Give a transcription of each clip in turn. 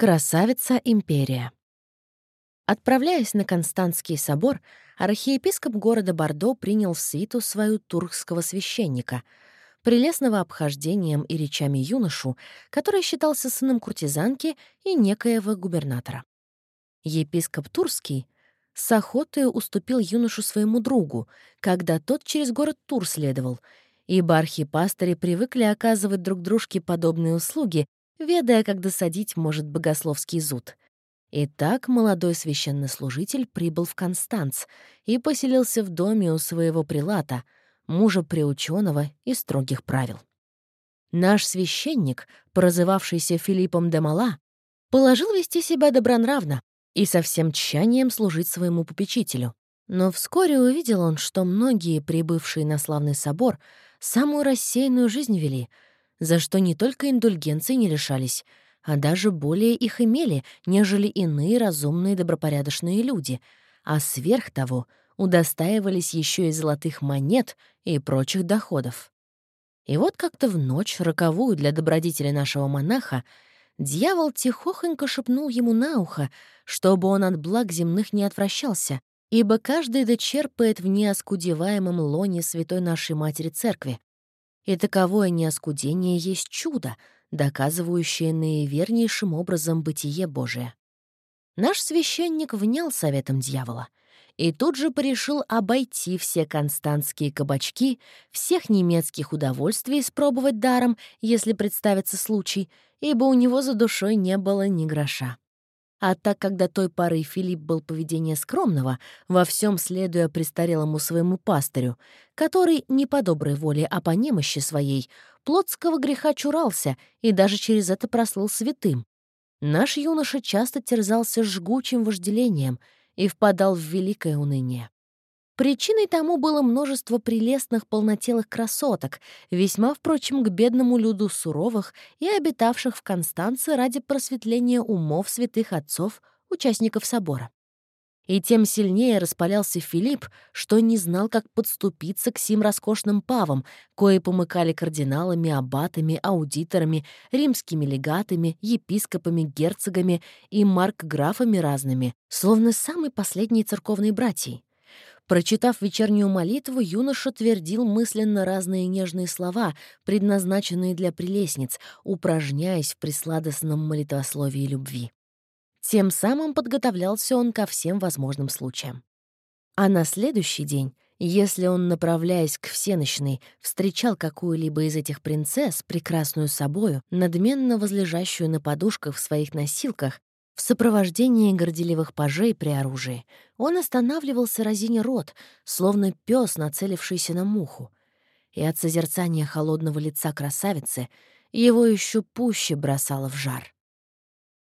Красавица империя. Отправляясь на Константский собор, архиепископ города Бордо принял в свиту свою туркского священника, прелестного обхождением и речами юношу, который считался сыном куртизанки и некоего губернатора. Епископ Турский с охотой уступил юношу своему другу, когда тот через город Тур следовал, ибо архипастыри привыкли оказывать друг дружке подобные услуги ведая, как досадить может богословский зуд. Итак, молодой священнослужитель прибыл в Констанц и поселился в доме у своего прилата, мужа приученного и строгих правил. Наш священник, прозывавшийся Филиппом де Мала, положил вести себя добронравно и со всем тщанием служить своему попечителю. Но вскоре увидел он, что многие, прибывшие на славный собор, самую рассеянную жизнь вели — за что не только индульгенции не лишались, а даже более их имели, нежели иные разумные добропорядочные люди, а сверх того удостаивались еще и золотых монет и прочих доходов. И вот как-то в ночь, роковую для добродетели нашего монаха, дьявол тихохонько шепнул ему на ухо, чтобы он от благ земных не отвращался, ибо каждый дочерпает в неоскудеваемом лоне святой нашей Матери Церкви, и таковое неоскудение есть чудо, доказывающее наивернейшим образом бытие Божие. Наш священник внял советом дьявола и тут же порешил обойти все константские кабачки, всех немецких удовольствий испробовать даром, если представится случай, ибо у него за душой не было ни гроша. А так как до той поры Филипп был поведения скромного, во всем следуя престарелому своему пастырю, который не по доброй воле, а по немощи своей, плотского греха чурался и даже через это прослыл святым, наш юноша часто терзался жгучим вожделением и впадал в великое уныние. Причиной тому было множество прелестных полнотелых красоток, весьма, впрочем, к бедному люду суровых и обитавших в Констанце ради просветления умов святых отцов, участников собора. И тем сильнее распалялся Филипп, что не знал, как подступиться к сим роскошным павам, кои помыкали кардиналами, аббатами, аудиторами, римскими легатами, епископами, герцогами и маркграфами разными, словно самой последней церковной братьей. Прочитав вечернюю молитву, юноша твердил мысленно разные нежные слова, предназначенные для прелестниц, упражняясь в присладостном молитвословии любви. Тем самым подготовлялся он ко всем возможным случаям. А на следующий день, если он, направляясь к всеночной, встречал какую-либо из этих принцесс, прекрасную собою, надменно возлежащую на подушках в своих носилках, в сопровождении горделивых пажей при оружии он останавливался разиня рот, словно пес, нацелившийся на муху. И от созерцания холодного лица красавицы его еще пуще бросало в жар.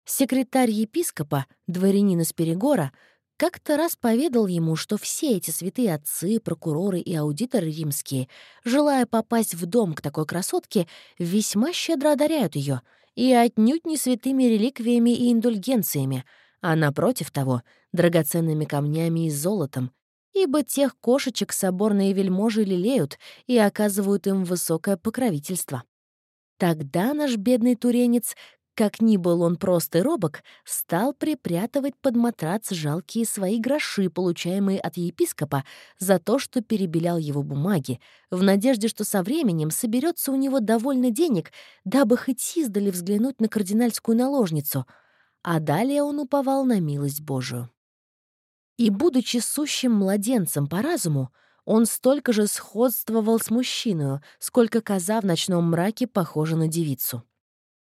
Секретарь епископа, дворянин из Перегора, как-то раз поведал ему, что все эти святые отцы, прокуроры и аудиторы римские, желая попасть в дом к такой красотке, весьма щедро одаряют ее — и отнюдь не святыми реликвиями и индульгенциями, а, напротив того, драгоценными камнями и золотом, ибо тех кошечек соборные вельможи лелеют и оказывают им высокое покровительство. Тогда наш бедный туренец как ни был он прост и робок, стал припрятывать под матрац жалкие свои гроши, получаемые от епископа, за то, что перебелял его бумаги, в надежде, что со временем соберется у него довольно денег, дабы хоть издали взглянуть на кардинальскую наложницу, а далее он уповал на милость Божию. И, будучи сущим младенцем по разуму, он столько же сходствовал с мужчиной, сколько коза в ночном мраке похожа на девицу.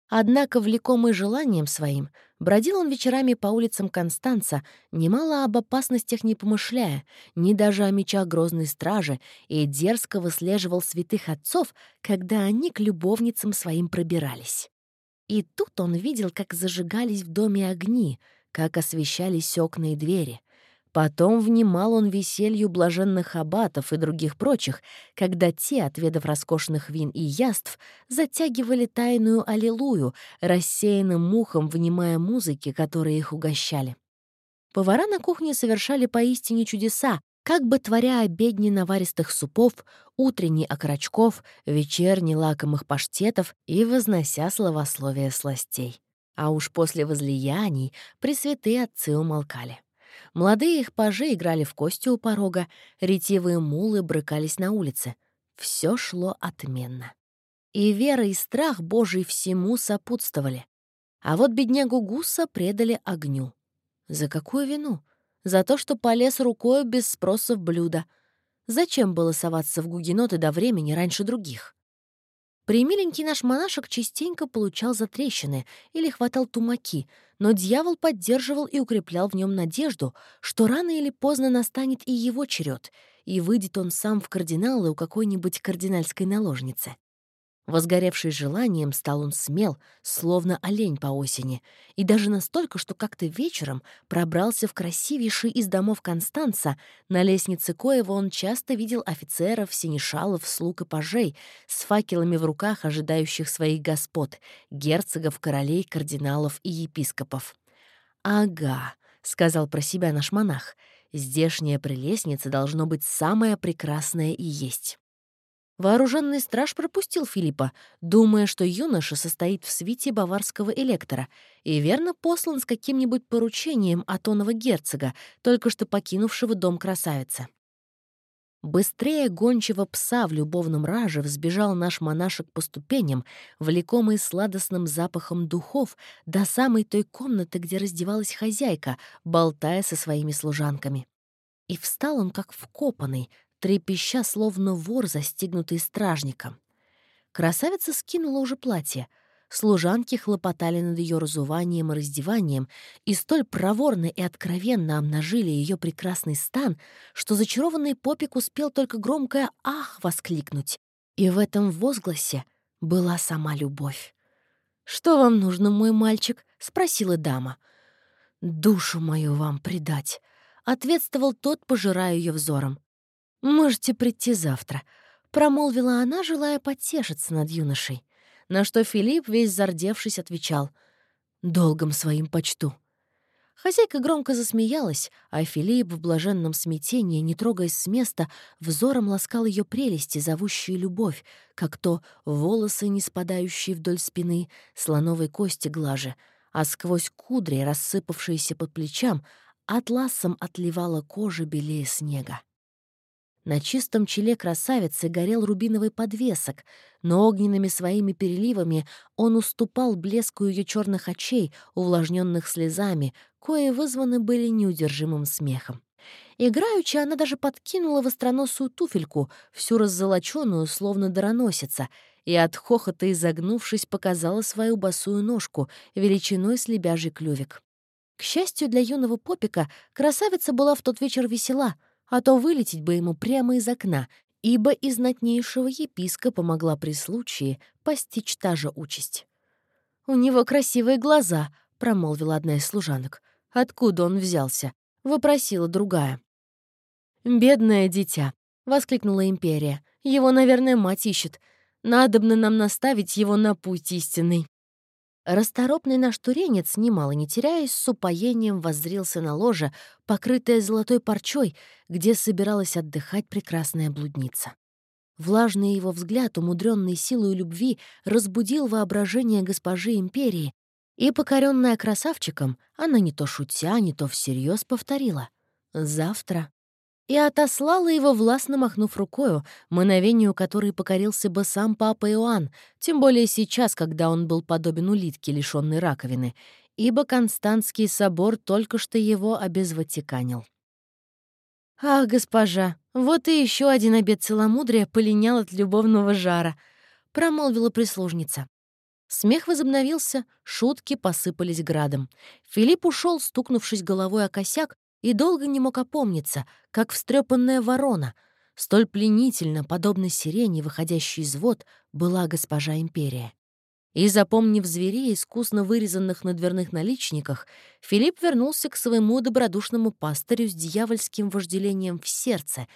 Однако, влекомый желанием своим, бродил он вечерами по улицам Констанца, немало об опасностях не помышляя, ни даже о мечах грозной стражи, и дерзко выслеживал святых отцов, когда они к любовницам своим пробирались. И тут он видел, как зажигались в доме огни, как освещались окна и двери, Потом внимал он веселью блаженных аббатов и других прочих, когда те, отведав роскошных вин и яств, затягивали тайную аллилуйю, рассеянным мухом внимая музыки, которые их угощали. Повара на кухне совершали поистине чудеса, как бы творя обедни наваристых супов, утренний окорочков, вечерний лакомых паштетов и вознося словословие сластей. А уж после возлияний пресвятые отцы умолкали. Молодые их пажи играли в кости у порога, ретивые мулы брыкались на улице. Все шло отменно. И вера и страх Божий всему сопутствовали. А вот беднягу Гуса предали огню. За какую вину? За то, что полез рукой без спроса в блюдо. Зачем было соваться в гугеноты до времени раньше других? Примиленький наш монашек частенько получал затрещины или хватал тумаки, но дьявол поддерживал и укреплял в нем надежду, что рано или поздно настанет и его черед, и выйдет он сам в кардиналы у какой-нибудь кардинальской наложницы. Возгоревший желанием, стал он смел, словно олень по осени, и даже настолько, что как-то вечером пробрался в красивейший из домов Констанца, на лестнице коего он часто видел офицеров, синешалов, слуг и пажей с факелами в руках, ожидающих своих господ, герцогов, королей, кардиналов и епископов. «Ага», — сказал про себя наш монах, — «здешняя прелестница должно быть самая прекрасная и есть». Вооруженный страж пропустил Филиппа, думая, что юноша состоит в свите баварского электора и верно послан с каким-нибудь поручением от оного герцога, только что покинувшего дом красавицы. Быстрее гончего пса в любовном раже взбежал наш монашек по ступеням, влекомый сладостным запахом духов, до самой той комнаты, где раздевалась хозяйка, болтая со своими служанками. И встал он как вкопанный, трепеща, словно вор, застигнутый стражником. Красавица скинула уже платье. Служанки хлопотали над ее разуванием и раздеванием, и столь проворно и откровенно обнажили ее прекрасный стан, что зачарованный попик успел только громкое «ах!» воскликнуть. И в этом возгласе была сама любовь. «Что вам нужно, мой мальчик?» — спросила дама. «Душу мою вам предать», — ответствовал тот, пожирая ее взором. «Можете прийти завтра», — промолвила она, желая потешиться над юношей. На что Филипп, весь зардевшись, отвечал «Долгом своим почту». Хозяйка громко засмеялась, а Филипп в блаженном смятении, не трогаясь с места, взором ласкал ее прелести, зовущие любовь, как то волосы, не спадающие вдоль спины, слоновой кости глаже, а сквозь кудри, рассыпавшиеся под плечам, атласом отливала кожа белее снега. На чистом челе красавицы горел рубиновый подвесок, но огненными своими переливами он уступал блеску ее черных очей, увлажненных слезами, кои вызваны были неудержимым смехом. Играючи, она даже подкинула востроносую туфельку, всю раззолоченную, словно дароносица, и от хохота изогнувшись, показала свою босую ножку, величиной с лебяжий клювик. К счастью для юного попика, красавица была в тот вечер весела — а то вылететь бы ему прямо из окна, ибо из знатнейшего епископа могла при случае постичь та же участь. «У него красивые глаза», — промолвила одна из служанок. «Откуда он взялся?» — вопросила другая. «Бедное дитя», — воскликнула империя. «Его, наверное, мать ищет. Надобно нам наставить его на путь истинный». Расторопный наш туренец, немало не теряясь, с упоением воззрился на ложе, покрытое золотой парчой, где собиралась отдыхать прекрасная блудница. Влажный его взгляд, умудренный силой любви, разбудил воображение госпожи империи, и, покоренная красавчиком, она не то шутя, не то всерьез повторила «Завтра» и отослала его, властно махнув рукою, мановению которой покорился бы сам папа Иоанн, тем более сейчас, когда он был подобен улитке, лишённой раковины, ибо Константский собор только что его обезватиканил. «Ах, госпожа, вот и еще один обед целомудрия полинял от любовного жара», — промолвила прислужница. Смех возобновился, шутки посыпались градом. Филипп ушел, стукнувшись головой о косяк, и долго не мог опомниться, как встрепанная ворона. Столь пленительно, подобно сирене, выходящей из вод, была госпожа Империя. И, запомнив зверей, искусно вырезанных на дверных наличниках, Филипп вернулся к своему добродушному пастырю с дьявольским вожделением в сердце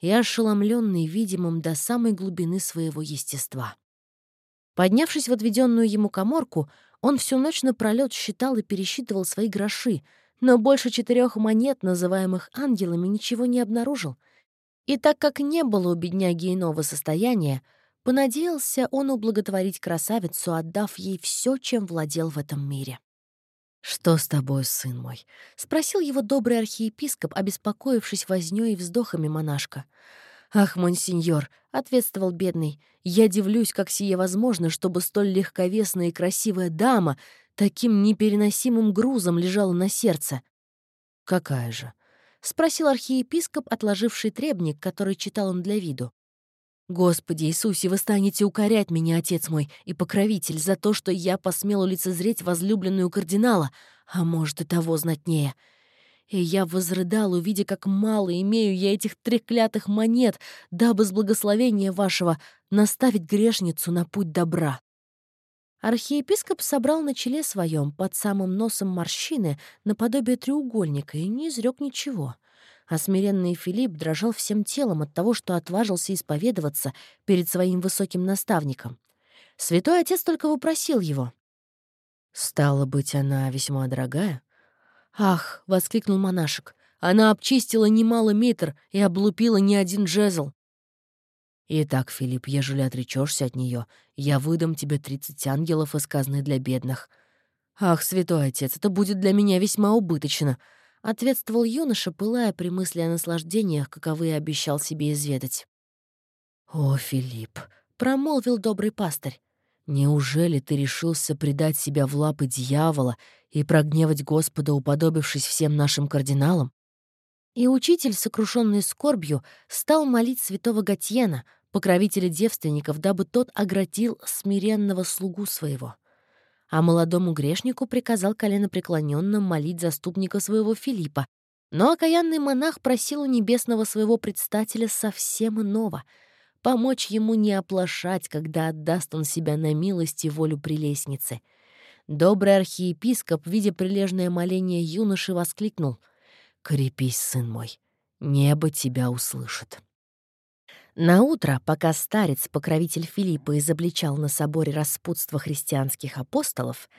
и ошеломленный видимым до самой глубины своего естества. Поднявшись в отведенную ему коморку, он всю ночь напролёт считал и пересчитывал свои гроши, но больше четырех монет, называемых ангелами, ничего не обнаружил. И так как не было у бедняги иного состояния, понадеялся он ублаготворить красавицу, отдав ей все, чем владел в этом мире. «Что с тобой, сын мой?» — спросил его добрый архиепископ, обеспокоившись вознёй и вздохами монашка. «Ах, монсеньор!» — ответствовал бедный. «Я дивлюсь, как сие возможно, чтобы столь легковесная и красивая дама таким непереносимым грузом лежала на сердце». «Какая же?» — спросил архиепископ, отложивший требник, который читал он для виду. «Господи Иисусе, вы станете укорять меня, отец мой и покровитель, за то, что я посмел лицезреть возлюбленную кардинала, а может и того знатнее. И я возрыдал, увидя, как мало имею я этих треклятых монет, дабы с благословения вашего наставить грешницу на путь добра». Архиепископ собрал на челе своем под самым носом морщины наподобие треугольника и не изрек ничего — а смиренный Филипп дрожал всем телом от того, что отважился исповедоваться перед своим высоким наставником. Святой отец только вопросил его. «Стало быть, она весьма дорогая?» «Ах!» — воскликнул монашек. «Она обчистила немало метр и облупила не один жезл». «Итак, Филипп, ежели отречешься от нее, я выдам тебе тридцать ангелов из казны для бедных». «Ах, святой отец, это будет для меня весьма убыточно», — ответствовал юноша, пылая при мысли о наслаждениях, каковые обещал себе изведать. «О, Филипп!» — промолвил добрый пастырь. «Неужели ты решился предать себя в лапы дьявола и прогневать Господа, уподобившись всем нашим кардиналам?» И учитель, сокрушенный скорбью, стал молить святого Гатьена, покровителя девственников, дабы тот оградил смиренного слугу своего а молодому грешнику приказал коленопреклоненно молить заступника своего Филиппа. Но окаянный монах просил у небесного своего предстателя совсем иного — помочь ему не оплошать, когда отдаст он себя на милость и волю прелестницы. Добрый архиепископ, видя прилежное моление юноши, воскликнул «Крепись, сын мой, небо тебя услышит». На утро, пока старец, покровитель Филиппа, изобличал на соборе распутство христианских апостолов,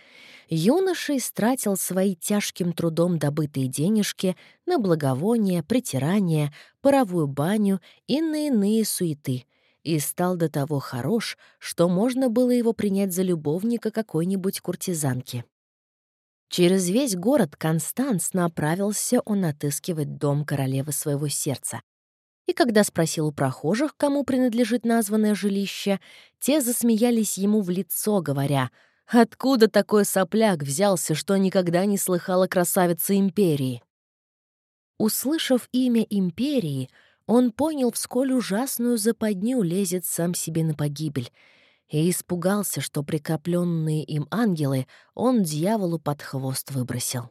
юноша истратил свои тяжким трудом добытые денежки на благовония, притирание, паровую баню и на иные суеты и стал до того хорош, что можно было его принять за любовника какой-нибудь куртизанки. Через весь город Констанс направился он отыскивать дом королевы своего сердца, и когда спросил у прохожих, кому принадлежит названное жилище, те засмеялись ему в лицо, говоря, «Откуда такой сопляк взялся, что никогда не слыхала красавица империи?» Услышав имя империи, он понял, в ужасную западню лезет сам себе на погибель, и испугался, что прикопленные им ангелы он дьяволу под хвост выбросил.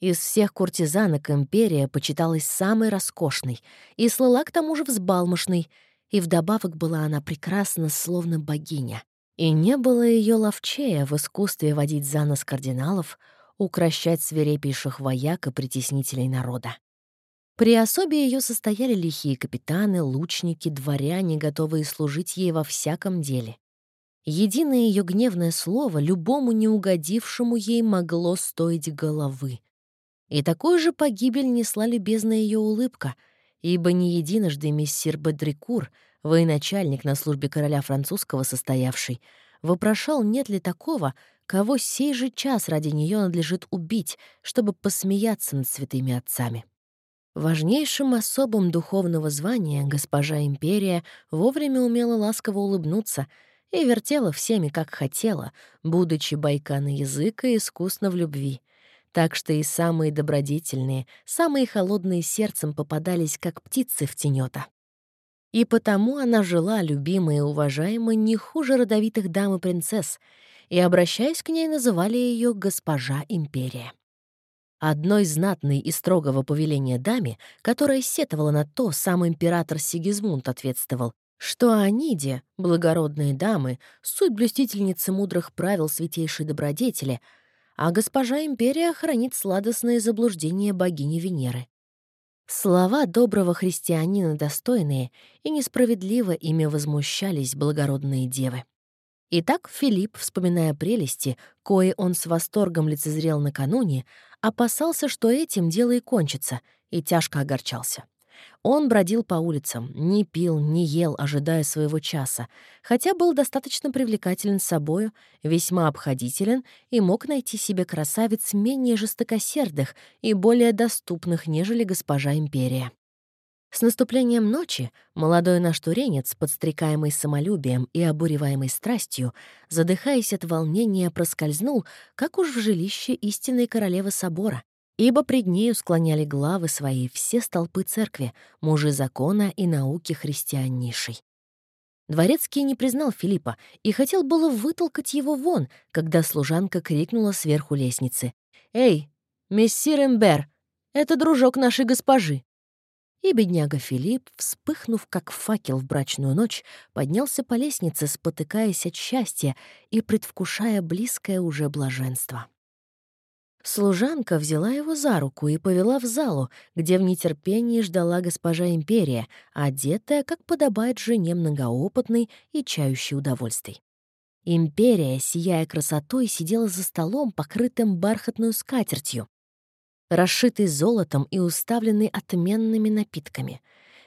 Из всех куртизанок империя почиталась самой роскошной и слыла к тому же взбалмошной, и вдобавок была она прекрасна, словно богиня. И не было ее ловчея в искусстве водить за нос кардиналов, укращать свирепейших вояк и притеснителей народа. При особе ее состояли лихие капитаны, лучники, дворяне, готовые служить ей во всяком деле. Единое ее гневное слово любому неугодившему ей могло стоить головы. И такую же погибель несла любезная ее улыбка, ибо не единожды мессир Бадрикур, военачальник на службе короля французского состоявший, вопрошал, нет ли такого, кого сей же час ради нее надлежит убить, чтобы посмеяться над святыми отцами. Важнейшим особым духовного звания госпожа Империя вовремя умела ласково улыбнуться и вертела всеми, как хотела, будучи бойка на язык и искусно в любви — так что и самые добродетельные, самые холодные сердцем попадались, как птицы в тенета. И потому она жила, любимая и уважаемая, не хуже родовитых дам и принцесс, и, обращаясь к ней, называли ее «госпожа империя». Одной знатной и строгого повеления даме, которая сетовала на то, сам император Сигизмунд ответствовал, что Аниде, благородные дамы, суть блюстительницы мудрых правил святейшей добродетели — а госпожа Империя хранит сладостные заблуждения богини Венеры. Слова доброго христианина достойные, и несправедливо ими возмущались благородные девы. Итак, Филипп, вспоминая прелести, кои он с восторгом лицезрел накануне, опасался, что этим дело и кончится, и тяжко огорчался. Он бродил по улицам, не пил, не ел, ожидая своего часа, хотя был достаточно привлекателен собою, весьма обходителен и мог найти себе красавиц менее жестокосердых и более доступных, нежели госпожа Империя. С наступлением ночи молодой наш туренец, подстрекаемый самолюбием и обуреваемый страстью, задыхаясь от волнения, проскользнул, как уж в жилище истинной королевы собора, ибо пред нею склоняли главы свои все столпы церкви, мужи закона и науки христианнейшей. Дворецкий не признал Филиппа и хотел было вытолкать его вон, когда служанка крикнула сверху лестницы. «Эй, мессир Эмбер, это дружок нашей госпожи!» И бедняга Филипп, вспыхнув как факел в брачную ночь, поднялся по лестнице, спотыкаясь от счастья и предвкушая близкое уже блаженство. Служанка взяла его за руку и повела в залу, где в нетерпении ждала госпожа Империя, одетая, как подобает жене многоопытной и чающей удовольствий. Империя, сияя красотой, сидела за столом, покрытым бархатную скатертью, расшитый золотом и уставленный отменными напитками.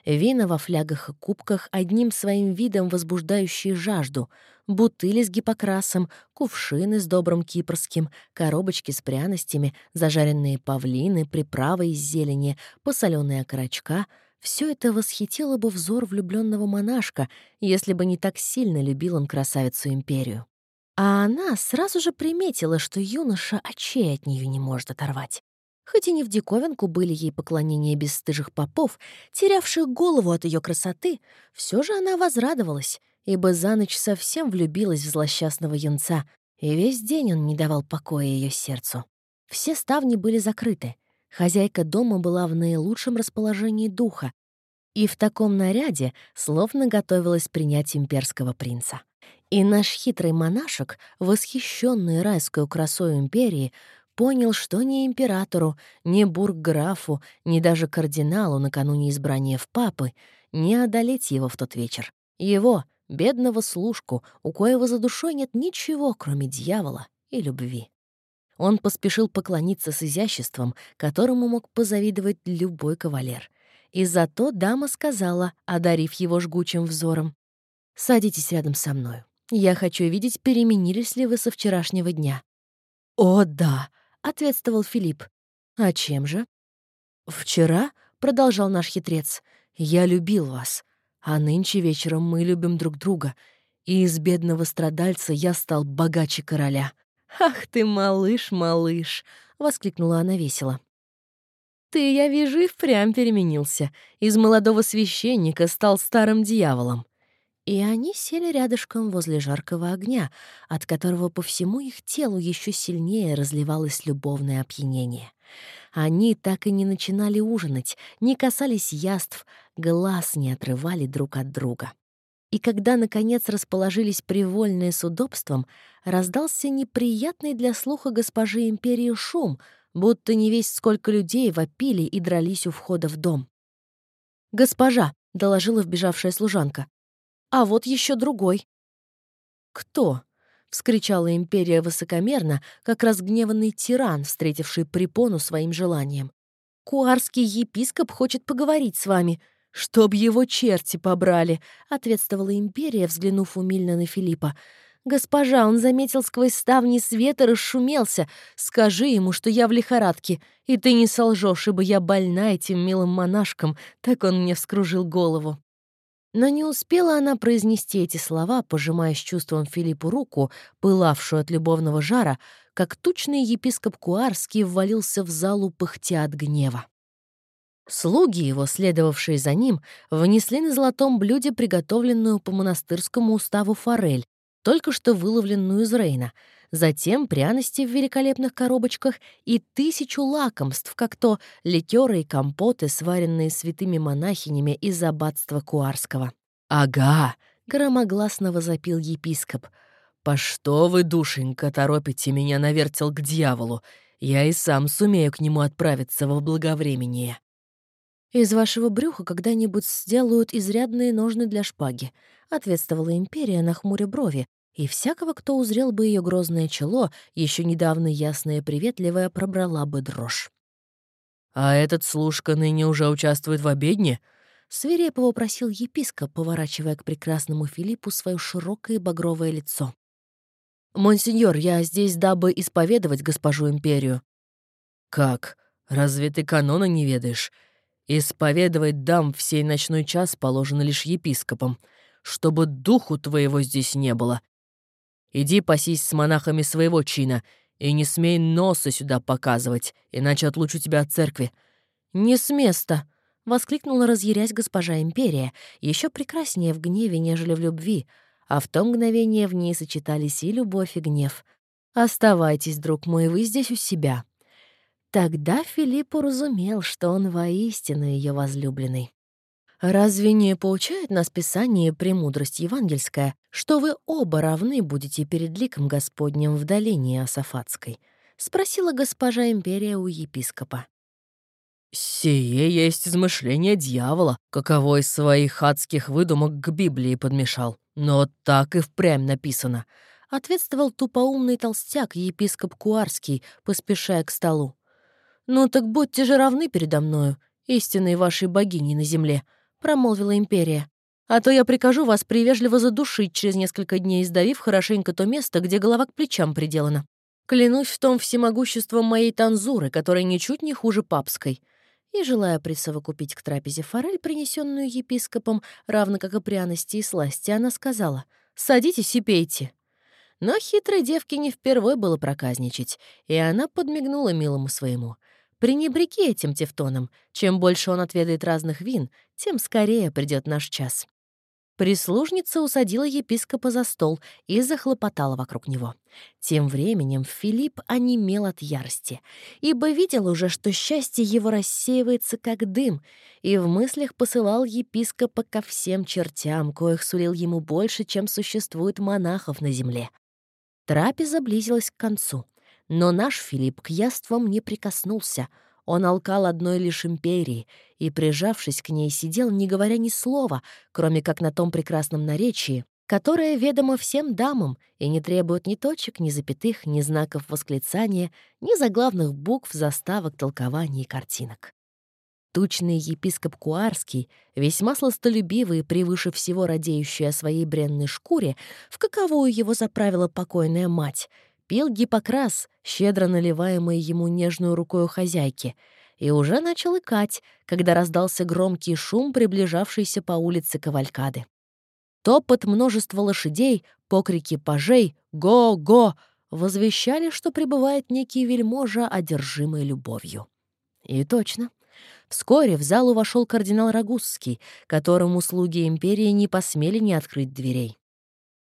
Вина во флягах и кубках, одним своим видом возбуждающие жажду, бутыли с гипокрасом, кувшины с добрым кипрским, коробочки с пряностями, зажаренные павлины, приправы из зелени, посоленные окорочка — все это восхитило бы взор влюбленного монашка, если бы не так сильно любил он красавицу империю. А она сразу же приметила, что юноша очей от нее не может оторвать. Хоть и не в диковинку были ей поклонения бесстыжих попов, терявших голову от ее красоты, все же она возрадовалась, ибо за ночь совсем влюбилась в злосчастного юнца, и весь день он не давал покоя ее сердцу. Все ставни были закрыты. Хозяйка дома была в наилучшем расположении духа, и в таком наряде словно готовилась принять имперского принца. И наш хитрый монашек, восхищенный райской красой империи, понял, что ни императору, ни бургграфу, ни даже кардиналу накануне избрания в папы не одолеть его в тот вечер. Его, бедного служку, у коего за душой нет ничего, кроме дьявола и любви. Он поспешил поклониться с изяществом, которому мог позавидовать любой кавалер. И зато дама сказала, одарив его жгучим взором, «Садитесь рядом со мною. Я хочу видеть, переменились ли вы со вчерашнего дня». «О, да!» — ответствовал Филипп. «А чем же?» «Вчера», — продолжал наш хитрец, — «я любил вас, а нынче вечером мы любим друг друга, и из бедного страдальца я стал богаче короля». «Ах ты, малыш, малыш!» — воскликнула она весело. «Ты, я вижу, и впрямь переменился. Из молодого священника стал старым дьяволом и они сели рядышком возле жаркого огня, от которого по всему их телу еще сильнее разливалось любовное опьянение. Они так и не начинали ужинать, не касались яств, глаз не отрывали друг от друга. И когда, наконец, расположились привольные с удобством, раздался неприятный для слуха госпожи Империи шум, будто не весь сколько людей вопили и дрались у входа в дом. «Госпожа!» — доложила вбежавшая служанка а вот еще другой». «Кто?» — вскричала империя высокомерно, как разгневанный тиран, встретивший препону своим желанием. «Куарский епископ хочет поговорить с вами. Чтоб его черти побрали», — ответствовала империя, взглянув умильно на Филиппа. «Госпожа, он заметил сквозь ставни свет и расшумелся. Скажи ему, что я в лихорадке, и ты не солжешь, ибо я больна этим милым монашком, так он мне вскружил голову». Но не успела она произнести эти слова, пожимая с чувством Филиппу руку, пылавшую от любовного жара, как тучный епископ Куарский ввалился в залу пыхтя от гнева. Слуги его, следовавшие за ним, внесли на золотом блюде приготовленную по монастырскому уставу форель, только что выловленную из Рейна — затем пряности в великолепных коробочках и тысячу лакомств, как то ликеры и компоты, сваренные святыми монахинями из аббатства Куарского. «Ага!» — громогласно возопил епископ. «По что вы, душенька, торопите меня на вертел к дьяволу? Я и сам сумею к нему отправиться во благовремение». «Из вашего брюха когда-нибудь сделают изрядные ножны для шпаги», — ответствовала империя на хмуре брови, и всякого, кто узрел бы ее грозное чело, еще недавно ясное и приветливое, пробрала бы дрожь. «А этот служка ныне уже участвует в обедне?» Свирепо вопросил епископ, поворачивая к прекрасному Филиппу свое широкое багровое лицо. «Монсеньор, я здесь, дабы исповедовать госпожу империю». «Как? Разве ты канона не ведаешь? Исповедовать дам в сей ночной час положено лишь епископам, чтобы духу твоего здесь не было. Иди пасись с монахами своего чина и не смей носа сюда показывать, иначе отлучу тебя от церкви». «Не с места!» — воскликнула, разъярясь госпожа Империя, еще прекраснее в гневе, нежели в любви, а в то мгновение в ней сочетались и любовь, и гнев. «Оставайтесь, друг мой, вы здесь у себя». Тогда Филипп уразумел, что он воистину ее возлюбленный. «Разве не поучает нас Писание премудрость евангельская, что вы оба равны будете перед ликом Господним в долине Асафатской?» — спросила госпожа Империя у епископа. «Сие есть измышление дьявола, каково из своих адских выдумок к Библии подмешал. Но так и впрямь написано», — ответствовал тупоумный толстяк, епископ Куарский, поспешая к столу. «Ну так будьте же равны передо мною, истинной вашей богиней на земле», — промолвила империя. «А то я прикажу вас привежливо задушить через несколько дней, сдавив хорошенько то место, где голова к плечам приделана. Клянусь в том всемогуществом моей танзуры, которая ничуть не хуже папской и, желая присовокупить к трапезе форель, принесенную епископом, равно как и пряности и сласти, она сказала «Садитесь и пейте». Но хитрой девке не впервой было проказничать, и она подмигнула милому своему. «Пренебреги этим тефтоном. Чем больше он отведает разных вин, тем скорее придет наш час». Прислужница усадила епископа за стол и захлопотала вокруг него. Тем временем Филипп онемел от ярости, ибо видел уже, что счастье его рассеивается как дым, и в мыслях посылал епископа ко всем чертям, коих сулил ему больше, чем существует монахов на земле. Трапеза близилась к концу, но наш Филипп к яствам не прикоснулся — он алкал одной лишь империи и, прижавшись к ней, сидел, не говоря ни слова, кроме как на том прекрасном наречии, которое ведомо всем дамам и не требует ни точек, ни запятых, ни знаков восклицания, ни заглавных букв, заставок, толкований и картинок. Тучный епископ Куарский, весьма сластолюбивый и превыше всего радеющий о своей бренной шкуре, в каковую его заправила покойная мать — пил гипокрас, щедро наливаемый ему нежную рукою хозяйки, и уже начал икать, когда раздался громкий шум, приближавшийся по улице Кавалькады. Топот множества лошадей, покрики пажей «Го-го!» возвещали, что прибывает некий вельможа, одержимый любовью. И точно. Вскоре в залу вошел кардинал Рагузский, которому слуги империи не посмели не открыть дверей.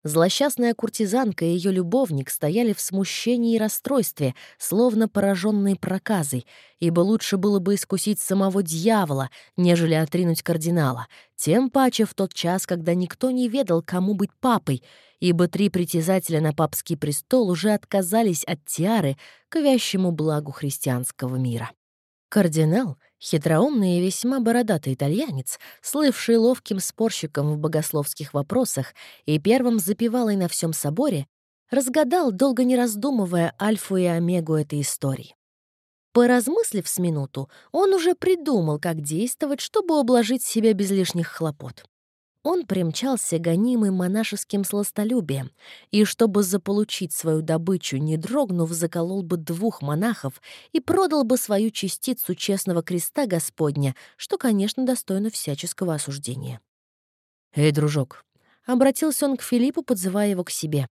Злосчастная куртизанка и ее любовник стояли в смущении и расстройстве, словно пораженные проказой, ибо лучше было бы искусить самого дьявола, нежели отринуть кардинала, тем паче в тот час, когда никто не ведал, кому быть папой, ибо три притязателя на папский престол уже отказались от тиары к вящему благу христианского мира. Кардинал — Хитроумный и весьма бородатый итальянец, слывший ловким спорщиком в богословских вопросах и первым запевалой на всем соборе, разгадал, долго не раздумывая, альфу и омегу этой истории. Поразмыслив с минуту, он уже придумал, как действовать, чтобы обложить себя без лишних хлопот. Он примчался гонимым монашеским сластолюбием, и чтобы заполучить свою добычу, не дрогнув, заколол бы двух монахов и продал бы свою частицу честного креста Господня, что, конечно, достойно всяческого осуждения. «Эй, дружок!» — обратился он к Филиппу, подзывая его к себе.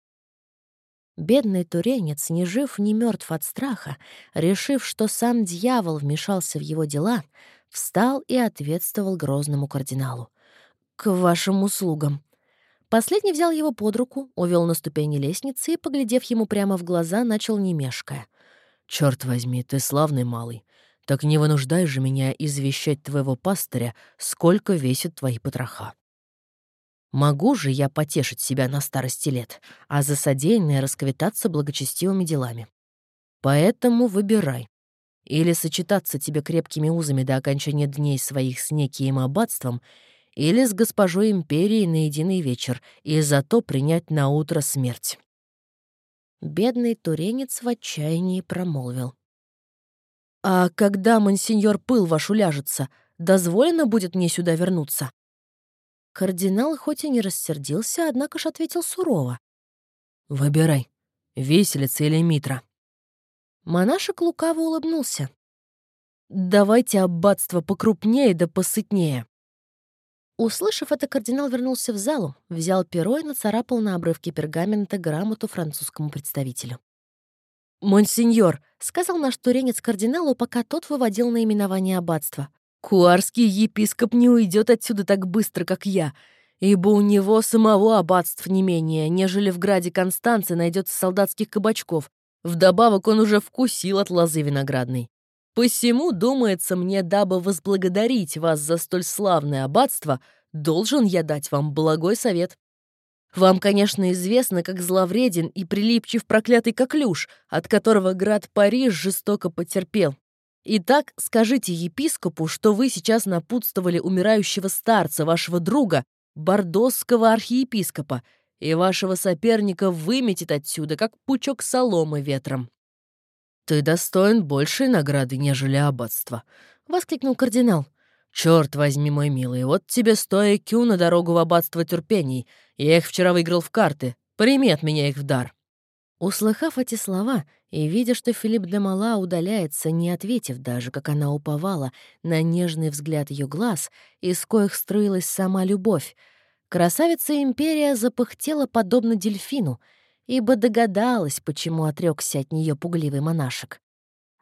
Бедный туренец, ни жив, ни мертв от страха, решив, что сам дьявол вмешался в его дела, встал и ответствовал грозному кардиналу к вашим услугам». Последний взял его под руку, увел на ступени лестницы и, поглядев ему прямо в глаза, начал не мешкая. «Чёрт возьми, ты славный малый. Так не вынуждай же меня извещать твоего пастыря, сколько весят твои потроха. Могу же я потешить себя на старости лет, а за содеянное расквитаться благочестивыми делами. Поэтому выбирай. Или сочетаться тебе крепкими узами до окончания дней своих с неким аббатством — или с госпожой империи на единый вечер и зато принять на утро смерть. Бедный туренец в отчаянии промолвил. «А когда монсеньор пыл ваш уляжется, дозволено будет мне сюда вернуться?» Кардинал хоть и не рассердился, однако ж ответил сурово. «Выбирай, виселица или митра». Монашек лукаво улыбнулся. «Давайте аббатство покрупнее да посытнее». Услышав это, кардинал вернулся в залу, взял перо и нацарапал на обрывке пергамента грамоту французскому представителю. «Монсеньор», — сказал наш туренец кардиналу, пока тот выводил наименование аббатства. «Куарский епископ не уйдет отсюда так быстро, как я, ибо у него самого аббатств не менее, нежели в граде Констанции найдется солдатских кабачков. Вдобавок он уже вкусил от лозы виноградной. Посему, думается мне, дабы возблагодарить вас за столь славное аббатство, должен я дать вам благой совет. Вам, конечно, известно, как зловреден и прилипчив проклятый коклюш, от которого град Париж жестоко потерпел. Итак, скажите епископу, что вы сейчас напутствовали умирающего старца, вашего друга, бордосского архиепископа, и вашего соперника выметит отсюда, как пучок соломы ветром. «Ты достоин большей награды, нежели аббатство», — воскликнул кардинал. «Черт возьми, мой милый, вот тебе сто кю на дорогу в аббатство терпений. Я их вчера выиграл в карты. Прими от меня их в дар». Услыхав эти слова и видя, что Филипп де Мала удаляется, не ответив даже, как она уповала, на нежный взгляд ее глаз, из коих струилась сама любовь, красавица Империя запыхтела подобно дельфину — ибо догадалась, почему отрекся от нее пугливый монашек.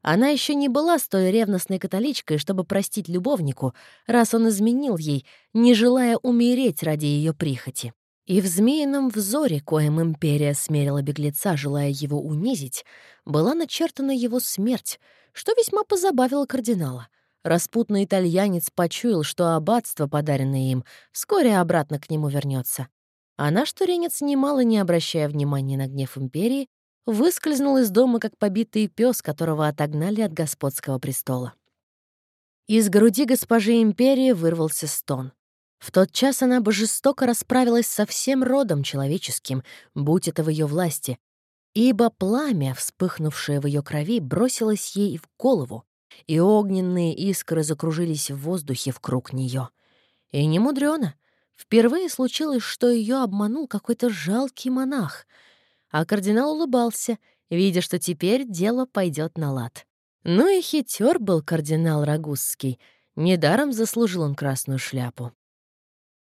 Она еще не была столь ревностной католичкой, чтобы простить любовнику, раз он изменил ей, не желая умереть ради ее прихоти. И в змеином взоре, коим империя смерила беглеца, желая его унизить, была начертана его смерть, что весьма позабавило кардинала. Распутный итальянец почуял, что аббатство, подаренное им, вскоре обратно к нему вернется. А наш туренец, немало не обращая внимания на гнев империи, выскользнул из дома, как побитый пес, которого отогнали от господского престола. Из груди госпожи империи вырвался стон. В тот час она бы жестоко расправилась со всем родом человеческим, будь это в ее власти, ибо пламя, вспыхнувшее в ее крови, бросилось ей в голову, и огненные искры закружились в воздухе в круг нее. И не мудрено. Впервые случилось, что ее обманул какой-то жалкий монах, а кардинал улыбался, видя, что теперь дело пойдет на лад. Ну и хитер был кардинал Рагузский. Недаром заслужил он красную шляпу.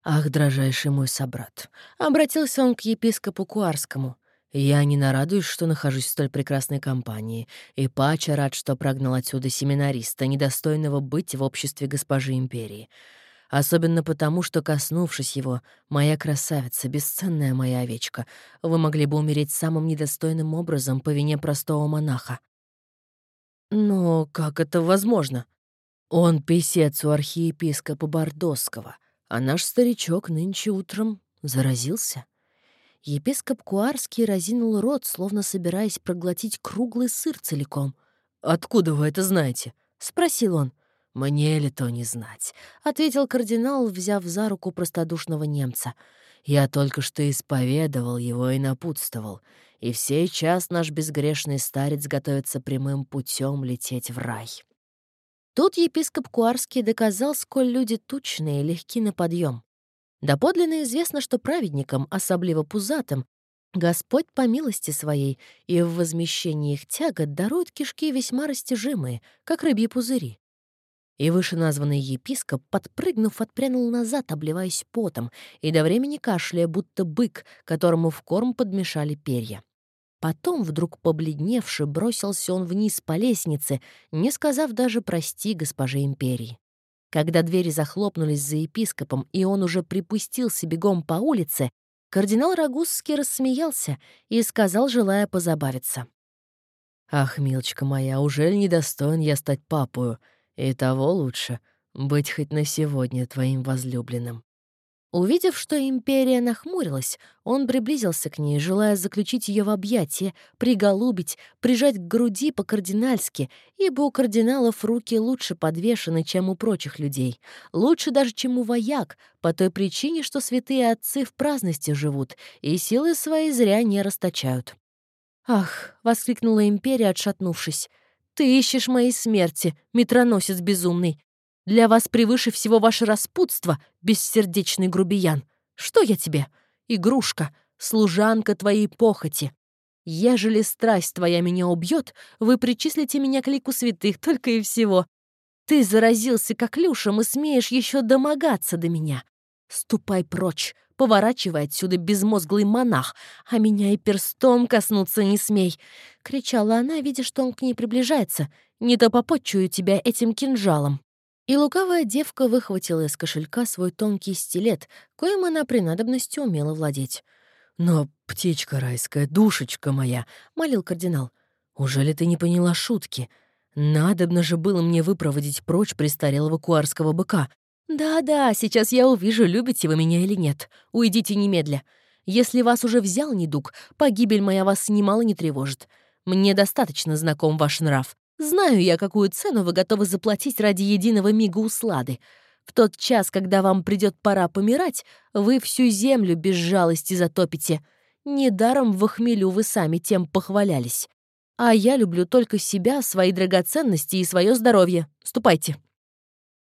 «Ах, дрожайший мой собрат!» — обратился он к епископу Куарскому. «Я не нарадуюсь, что нахожусь в столь прекрасной компании, и пача рад, что прогнал отсюда семинариста, недостойного быть в обществе госпожи империи. Особенно потому, что, коснувшись его, моя красавица, бесценная моя овечка, вы могли бы умереть самым недостойным образом по вине простого монаха. Но как это возможно? Он писец у архиепископа Бордосского, а наш старичок нынче утром заразился. Епископ Куарский разинул рот, словно собираясь проглотить круглый сыр целиком. «Откуда вы это знаете?» — спросил он. «Мне ли то не знать?» — ответил кардинал, взяв за руку простодушного немца. «Я только что исповедовал его и напутствовал, и в сей час наш безгрешный старец готовится прямым путем лететь в рай». Тут епископ Куарский доказал, сколь люди тучные и легки на подъем. Доподлинно известно, что праведникам, особливо пузатым, Господь по милости своей и в возмещении их тягот дарует кишки весьма растяжимые, как рыбьи пузыри. И вышеназванный епископ, подпрыгнув, отпрянул назад, обливаясь потом, и до времени кашляя, будто бык, которому в корм подмешали перья. Потом, вдруг побледневший, бросился он вниз по лестнице, не сказав даже «прости, госпоже империи». Когда двери захлопнулись за епископом, и он уже припустился бегом по улице, кардинал Рагузский рассмеялся и сказал, желая позабавиться. «Ах, милочка моя, уже ли недостоин я стать папою?» И того лучше — быть хоть на сегодня твоим возлюбленным». Увидев, что империя нахмурилась, он приблизился к ней, желая заключить ее в объятия, приголубить, прижать к груди по-кардинальски, ибо у кардиналов руки лучше подвешены, чем у прочих людей. Лучше даже, чем у вояк, по той причине, что святые отцы в праздности живут и силы свои зря не расточают. «Ах!» — воскликнула империя, отшатнувшись. Ты ищешь моей смерти, метроносец безумный. Для вас превыше всего ваше распутство, бессердечный грубиян. Что я тебе? Игрушка, служанка твоей похоти. Ежели страсть твоя меня убьет, вы причислите меня к лику святых только и всего. Ты заразился коклюшем и смеешь еще домогаться до меня. Ступай прочь, поворачивай отсюда безмозглый монах, а меня и перстом коснуться не смей!» — кричала она, видя, что он к ней приближается. «Не то попотчую тебя этим кинжалом!» И лукавая девка выхватила из кошелька свой тонкий стилет, коим она при надобности умела владеть. «Но, птичка райская, душечка моя!» — молил кардинал. «Ужели ты не поняла шутки? Надобно же было мне выпроводить прочь престарелого куарского быка. «Да-да, сейчас я увижу, любите вы меня или нет. Уйдите немедля. Если вас уже взял недуг, погибель моя вас немало не тревожит. Мне достаточно знаком ваш нрав. Знаю я, какую цену вы готовы заплатить ради единого мига услады. В тот час, когда вам придет пора помирать, вы всю землю без жалости затопите. Недаром в хмелю вы сами тем похвалялись. А я люблю только себя, свои драгоценности и свое здоровье. Ступайте.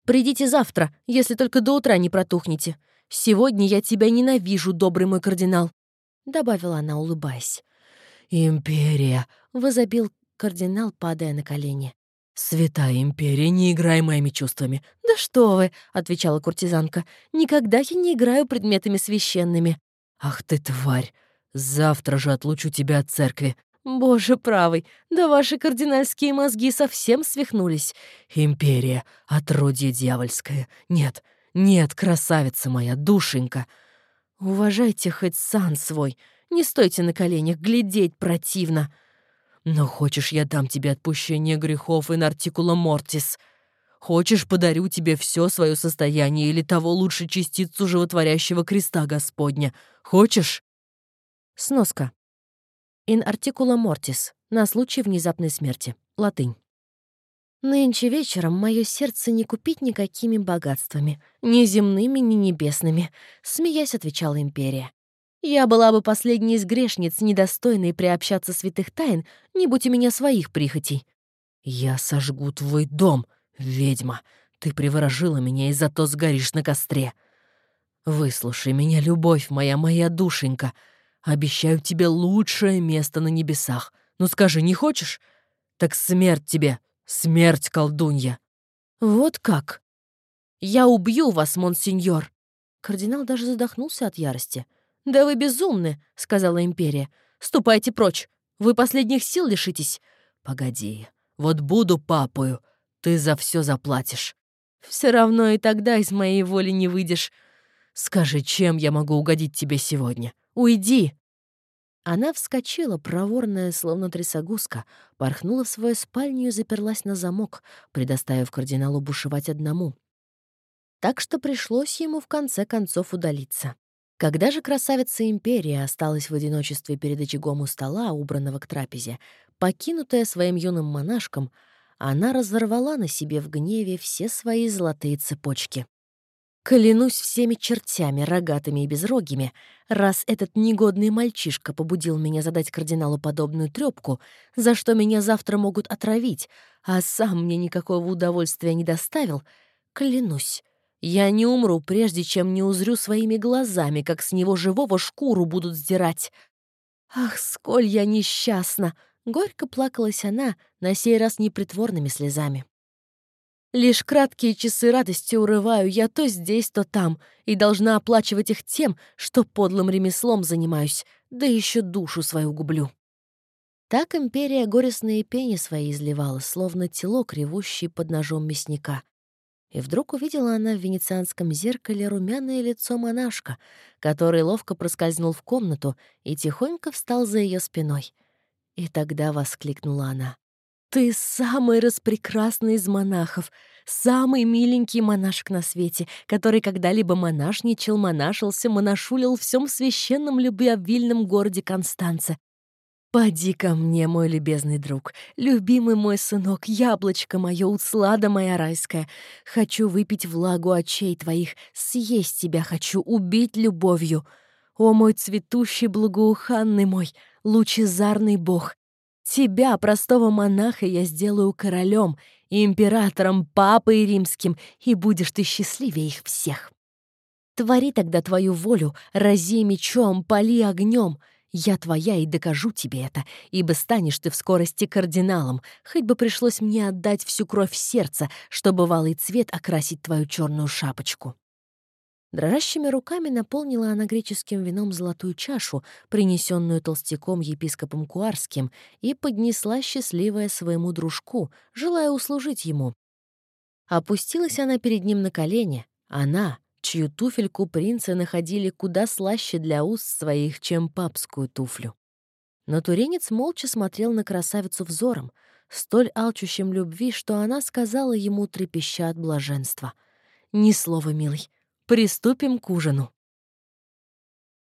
Придите завтра, если только до утра не протухнете. Сегодня я тебя ненавижу, добрый мой кардинал», — добавила она, улыбаясь. «Империя», — возобил кардинал, падая на колени. «Святая империя, не играй моими чувствами». «Да что вы», — отвечала куртизанка, — «никогда я не играю предметами священными». «Ах ты, тварь! Завтра же отлучу тебя от церкви. «Боже правый, да ваши кардинальские мозги совсем свихнулись!» «Империя, отродье дьявольское! Нет, нет, красавица моя, душенька!» «Уважайте хоть сан свой, не стойте на коленях, глядеть противно!» «Но хочешь, я дам тебе отпущение грехов и нартикула мортис?» Хочешь, подарю тебе все свое состояние или того лучше частицу животворящего креста Господня? Хочешь?» Сноска. In articula mortis. На случай внезапной смерти. Латынь. Нынче вечером мое сердце не купить никакими богатствами, ни земными, ни небесными, смеясь, отвечала империя. Я была бы последней из грешниц, недостойной приобщаться святых тайн, не будь у меня своих прихотей. Я сожгу твой дом, ведьма. Ты приворожила меня и зато сгоришь на костре. Выслушай меня, любовь моя, моя душенька. Обещаю тебе лучшее место на небесах. Ну скажи, не хочешь? Так смерть тебе, смерть, колдунья!» «Вот как? Я убью вас, монсеньор!» Кардинал даже задохнулся от ярости. «Да вы безумны!» — сказала империя. «Ступайте прочь! Вы последних сил лишитесь!» «Погоди, вот буду папою, ты за все заплатишь!» «Все равно и тогда из моей воли не выйдешь!» «Скажи, чем я могу угодить тебе сегодня?» Уйди!» Она вскочила, проворная, словно трясогузка, порхнула в свою спальню и заперлась на замок, предоставив кардиналу бушевать одному. Так что пришлось ему в конце концов удалиться. Когда же красавица империи осталась в одиночестве перед очагом у стола, убранного к трапезе, покинутая своим юным монашком, она разорвала на себе в гневе все свои золотые цепочки. Клянусь всеми чертями, рогатыми и безрогими, раз этот негодный мальчишка побудил меня задать кардиналу подобную трёпку, за что меня завтра могут отравить, а сам мне никакого удовольствия не доставил, клянусь, я не умру, прежде чем не узрю своими глазами, как с него живого шкуру будут сдирать. Ах, сколь я несчастна! Горько плакалась она, на сей раз непритворными слезами. Лишь краткие часы радости урываю я то здесь, то там, и должна оплачивать их тем, что подлым ремеслом занимаюсь, да еще душу свою гублю. Так империя горестные пени свои изливала, словно телок, ревущий под ножом мясника. И вдруг увидела она в венецианском зеркале румяное лицо монашка, который ловко проскользнул в комнату и тихонько встал за ее спиной. И тогда воскликнула она. Ты самый распрекрасный из монахов, самый миленький монашек на свете, который когда-либо монашничал, монашился, монашулил в всем священном любвеобильном городе Констанце. Поди ко мне, мой любезный друг, любимый мой сынок, яблочко мое, услада моя райская. Хочу выпить влагу очей твоих, съесть тебя хочу, убить любовью. О, мой цветущий благоуханный мой, лучезарный бог, Тебя, простого монаха, я сделаю королем, императором, папой римским, и будешь ты счастливее их всех. Твори тогда твою волю, рази мечом, пали огнем. Я твоя и докажу тебе это, ибо станешь ты в скорости кардиналом, хоть бы пришлось мне отдать всю кровь сердца, чтобы валый цвет окрасить твою черную шапочку. Дрожащими руками наполнила она греческим вином золотую чашу, принесенную толстяком епископом Куарским, и поднесла счастливая своему дружку, желая услужить ему. Опустилась она перед ним на колени, она, чью туфельку принцы находили куда слаще для уст своих, чем папскую туфлю. Но туренец молча смотрел на красавицу взором, столь алчущим любви, что она сказала ему, трепеща от блаженства. «Ни слова, милый, Приступим к ужину.